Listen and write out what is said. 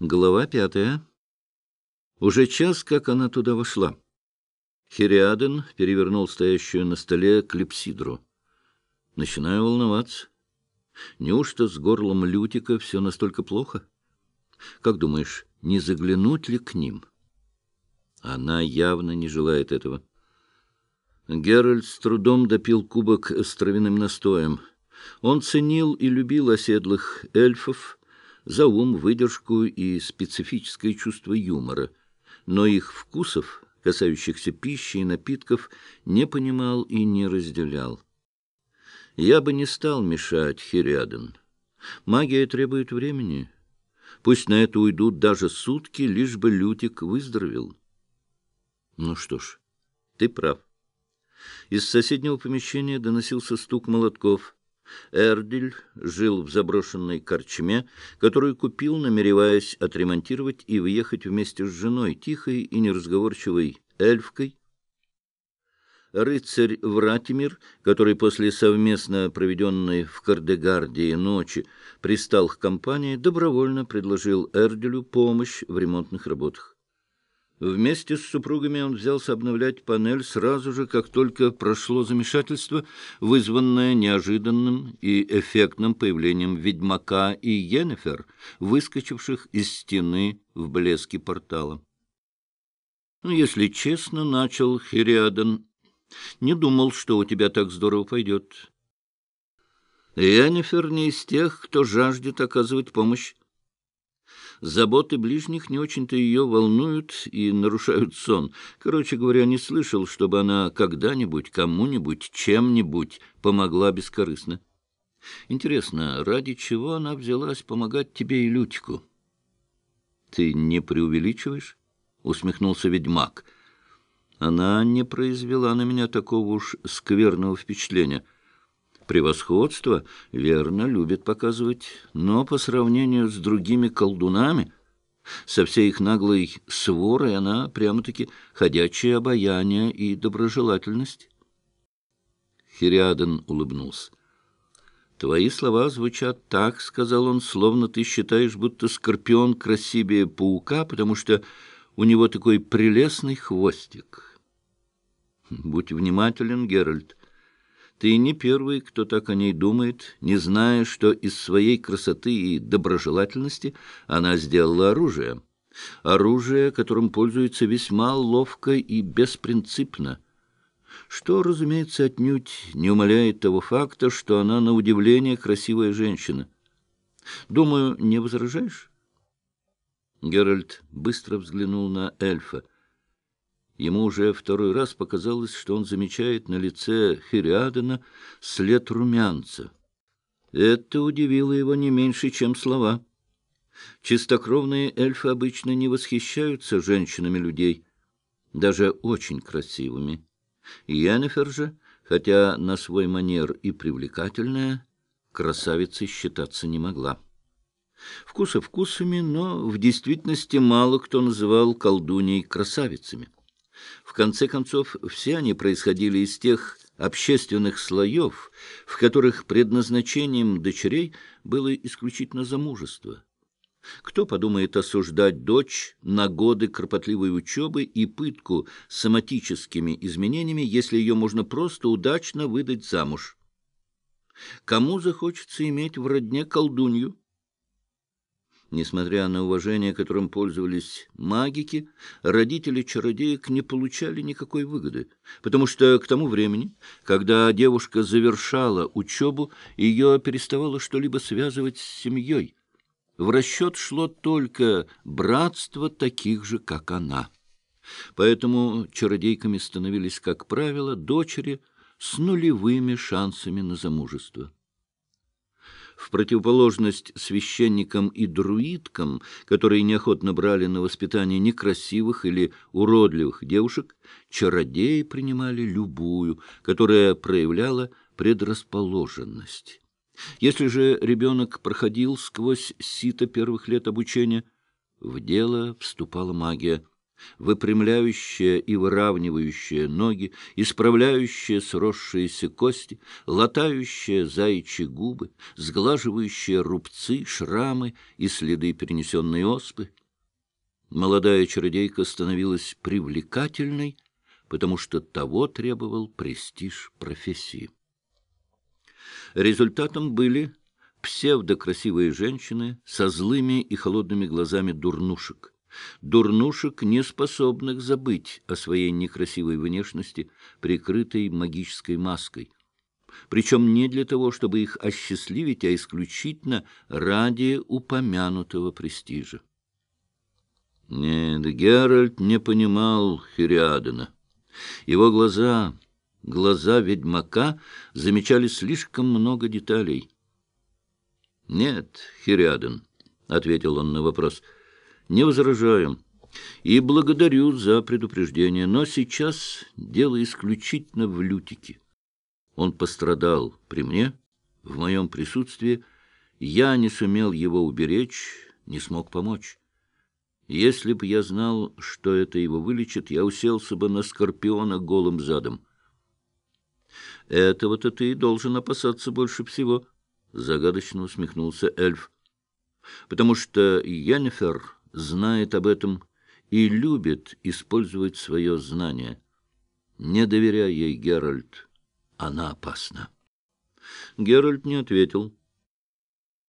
Глава пятая. Уже час, как она туда вошла. Хириаден перевернул стоящую на столе клипсидру. Начинаю волноваться. Неужто с горлом Лютика все настолько плохо? Как думаешь, не заглянуть ли к ним? Она явно не желает этого. Геральт с трудом допил кубок с травяным настоем. Он ценил и любил оседлых эльфов, за ум, выдержку и специфическое чувство юмора, но их вкусов, касающихся пищи и напитков, не понимал и не разделял. Я бы не стал мешать Хириаден. Магия требует времени. Пусть на это уйдут даже сутки, лишь бы Лютик выздоровел. Ну что ж, ты прав. Из соседнего помещения доносился стук молотков — Эрдиль жил в заброшенной корчме, которую купил, намереваясь отремонтировать и въехать вместе с женой, тихой и неразговорчивой эльфкой. Рыцарь Вратимир, который после совместно проведенной в Кардегардии ночи пристал к компании, добровольно предложил Эрдилю помощь в ремонтных работах. Вместе с супругами он взялся обновлять панель сразу же, как только прошло замешательство, вызванное неожиданным и эффектным появлением ведьмака и Йеннефер, выскочивших из стены в блеске портала. «Ну, если честно, — начал Хириадан, — не думал, что у тебя так здорово пойдет. Йеннефер не из тех, кто жаждет оказывать помощь. Заботы ближних не очень-то ее волнуют и нарушают сон. Короче говоря, не слышал, чтобы она когда-нибудь, кому-нибудь, чем-нибудь помогла бескорыстно. Интересно, ради чего она взялась помогать тебе и Лютику? — Ты не преувеличиваешь? — усмехнулся ведьмак. Она не произвела на меня такого уж скверного впечатления — Превосходство, верно, любит показывать, но по сравнению с другими колдунами, со всей их наглой сворой, она прямо-таки ходячее обаяние и доброжелательность. Хириаден улыбнулся. «Твои слова звучат так, — сказал он, — словно ты считаешь, будто скорпион красивее паука, потому что у него такой прелестный хвостик. Будь внимателен, Геральт. Ты не первый, кто так о ней думает, не зная, что из своей красоты и доброжелательности она сделала оружие. Оружие, которым пользуется весьма ловко и беспринципно. Что, разумеется, отнюдь не умаляет того факта, что она, на удивление, красивая женщина. Думаю, не возражаешь? Геральт быстро взглянул на эльфа. Ему уже второй раз показалось, что он замечает на лице Хириадена след румянца. Это удивило его не меньше, чем слова. Чистокровные эльфы обычно не восхищаются женщинами людей, даже очень красивыми. Йеннефер же, хотя на свой манер и привлекательная, красавицей считаться не могла. Вкусы вкусами, но в действительности мало кто называл колдуней красавицами. В конце концов, все они происходили из тех общественных слоев, в которых предназначением дочерей было исключительно замужество. Кто подумает осуждать дочь на годы кропотливой учебы и пытку соматическими изменениями, если ее можно просто удачно выдать замуж? Кому захочется иметь в родне колдунью? Несмотря на уважение, которым пользовались магики, родители чародеек не получали никакой выгоды, потому что к тому времени, когда девушка завершала учебу, ее переставало что-либо связывать с семьей. В расчет шло только братство таких же, как она. Поэтому чародейками становились, как правило, дочери с нулевыми шансами на замужество в противоположность священникам и друидкам, которые неохотно брали на воспитание некрасивых или уродливых девушек, чародеи принимали любую, которая проявляла предрасположенность. Если же ребенок проходил сквозь сито первых лет обучения, в дело вступала магия. Выпрямляющая и выравнивающая ноги, исправляющая сросшиеся кости, латающая заячьи губы, сглаживающая рубцы, шрамы и следы перенесенной оспы. Молодая чародейка становилась привлекательной, потому что того требовал престиж профессии. Результатом были псевдокрасивые женщины со злыми и холодными глазами дурнушек, дурнушек, не способных забыть о своей некрасивой внешности, прикрытой магической маской. Причем не для того, чтобы их осчастливить, а исключительно ради упомянутого престижа. Нет, Геральт не понимал Хириадена. Его глаза, глаза ведьмака, замечали слишком много деталей. — Нет, Хириаден, — ответил он на вопрос, — не возражаю и благодарю за предупреждение, но сейчас дело исключительно в Лютике. Он пострадал при мне, в моем присутствии, я не сумел его уберечь, не смог помочь. Если б я знал, что это его вылечит, я уселся бы на скорпиона голым задом. — Этого-то ты и должен опасаться больше всего, — загадочно усмехнулся эльф. — Потому что Йеннифер знает об этом и любит использовать свое знание. Не доверяй ей, Геральт, она опасна. Геральт не ответил.